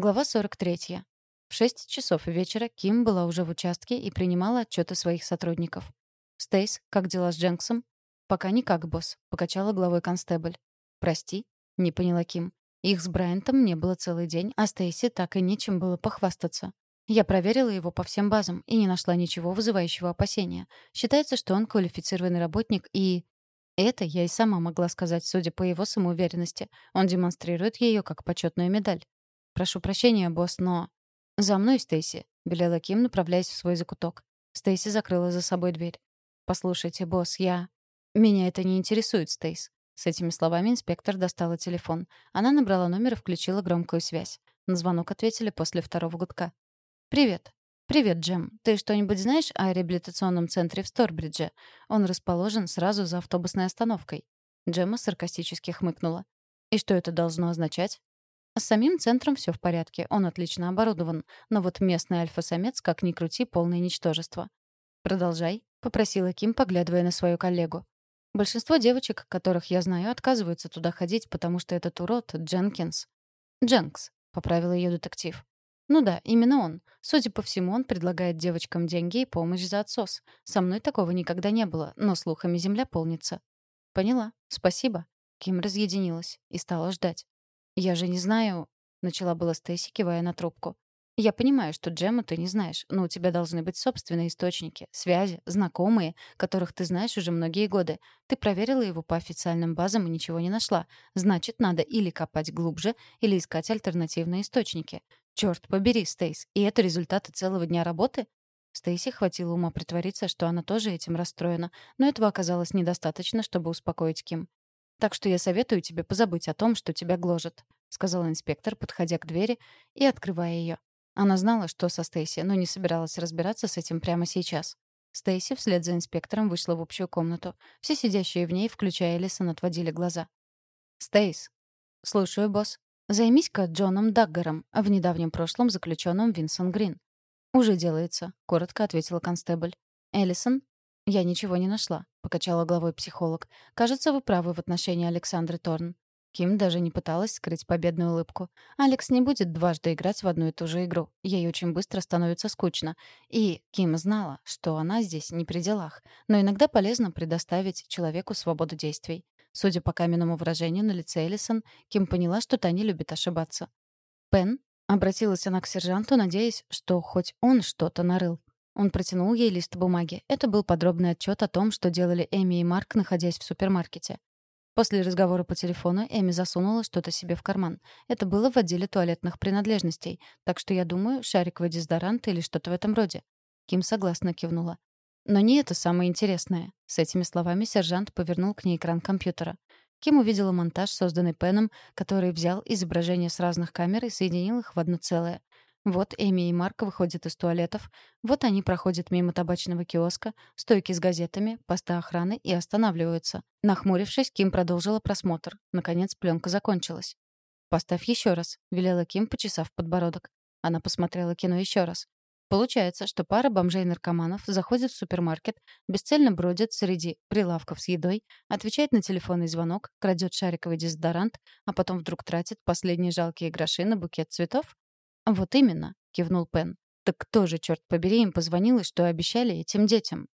Глава 43. В 6 часов вечера Ким была уже в участке и принимала отчеты своих сотрудников. «Стейс, как дела с Дженксом?» «Пока никак, босс», — покачала головой констебль. «Прости?» — не поняла Ким. Их с Брайантом не было целый день, а Стейси так и нечем было похвастаться. Я проверила его по всем базам и не нашла ничего вызывающего опасения. Считается, что он квалифицированный работник и... Это я и сама могла сказать, судя по его самоуверенности. Он демонстрирует ее как почетную медаль. «Прошу прощения, босс, но...» «За мной, Стейси», — велела Ким, направляясь в свой закуток. Стейси закрыла за собой дверь. «Послушайте, босс, я...» «Меня это не интересует, Стейс». С этими словами инспектор достала телефон. Она набрала номер и включила громкую связь. На звонок ответили после второго гудка. «Привет. «Привет, Джем. Ты что-нибудь знаешь о реабилитационном центре в Сторбридже? Он расположен сразу за автобусной остановкой». Джемма саркастически хмыкнула. «И что это должно означать?» С самим центром все в порядке, он отлично оборудован, но вот местный альфа-самец, как ни крути, полное ничтожество. «Продолжай», — попросила Ким, поглядывая на свою коллегу. «Большинство девочек, которых я знаю, отказываются туда ходить, потому что этот урод Дженкинс». «Дженкс», — поправил ее детектив. Ну да, именно он. Судя по всему, он предлагает девочкам деньги и помощь за отсос. Со мной такого никогда не было, но слухами земля полнится. Поняла. Спасибо. Ким разъединилась и стала ждать. Я же не знаю, начала была Стейси, кивая на трубку. Я понимаю, что Джема ты не знаешь, но у тебя должны быть собственные источники, связи, знакомые, которых ты знаешь уже многие годы. Ты проверила его по официальным базам и ничего не нашла. Значит, надо или копать глубже, или искать альтернативные источники. Черт побери, Стейс, и это результаты целого дня работы? Стейси хватило ума притвориться, что она тоже этим расстроена, но этого оказалось недостаточно, чтобы успокоить Ким. «Так что я советую тебе позабыть о том, что тебя гложет», — сказал инспектор, подходя к двери и открывая ее. Она знала, что со Стейси, но не собиралась разбираться с этим прямо сейчас. Стейси вслед за инспектором вышла в общую комнату. Все сидящие в ней, включая Элисон, отводили глаза. «Стейс». «Слушаю, босс», Займись-ка Джоном Даггаром, в недавнем прошлом заключенным Винсон Грин. «Уже делается», — коротко ответила констебль. «Эллисон?» «Я ничего не нашла», — покачала головой психолог. «Кажется, вы правы в отношении Александры Торн». Ким даже не пыталась скрыть победную улыбку. Алекс не будет дважды играть в одну и ту же игру. Ей очень быстро становится скучно. И Ким знала, что она здесь не при делах. Но иногда полезно предоставить человеку свободу действий. Судя по каменному выражению на лице Эллисон, Ким поняла, что та не любит ошибаться. «Пен?» — обратилась она к сержанту, надеясь, что хоть он что-то нарыл. Он протянул ей лист бумаги. Это был подробный отчет о том, что делали Эми и Марк, находясь в супермаркете. После разговора по телефону Эми засунула что-то себе в карман. Это было в отделе туалетных принадлежностей, так что я думаю, шариковый дезодорант или что-то в этом роде. Ким согласно кивнула. Но не это самое интересное. С этими словами сержант повернул к ней экран компьютера. Ким увидела монтаж, созданный Пеном, который взял изображения с разных камер и соединил их в одно целое. Вот Эми и Марк выходят из туалетов, вот они проходят мимо табачного киоска, стойки с газетами, поста охраны и останавливаются. Нахмурившись, Ким продолжила просмотр. Наконец пленка закончилась. «Поставь еще раз», — велела Ким, почесав подбородок. Она посмотрела кино еще раз. Получается, что пара бомжей-наркоманов заходит в супермаркет, бесцельно бродит среди прилавков с едой, отвечает на телефонный звонок, крадет шариковый дезодорант, а потом вдруг тратит последние жалкие гроши на букет цветов? «Вот именно», — кивнул Пен. «Так кто же, черт побери, им позвонил и что обещали этим детям?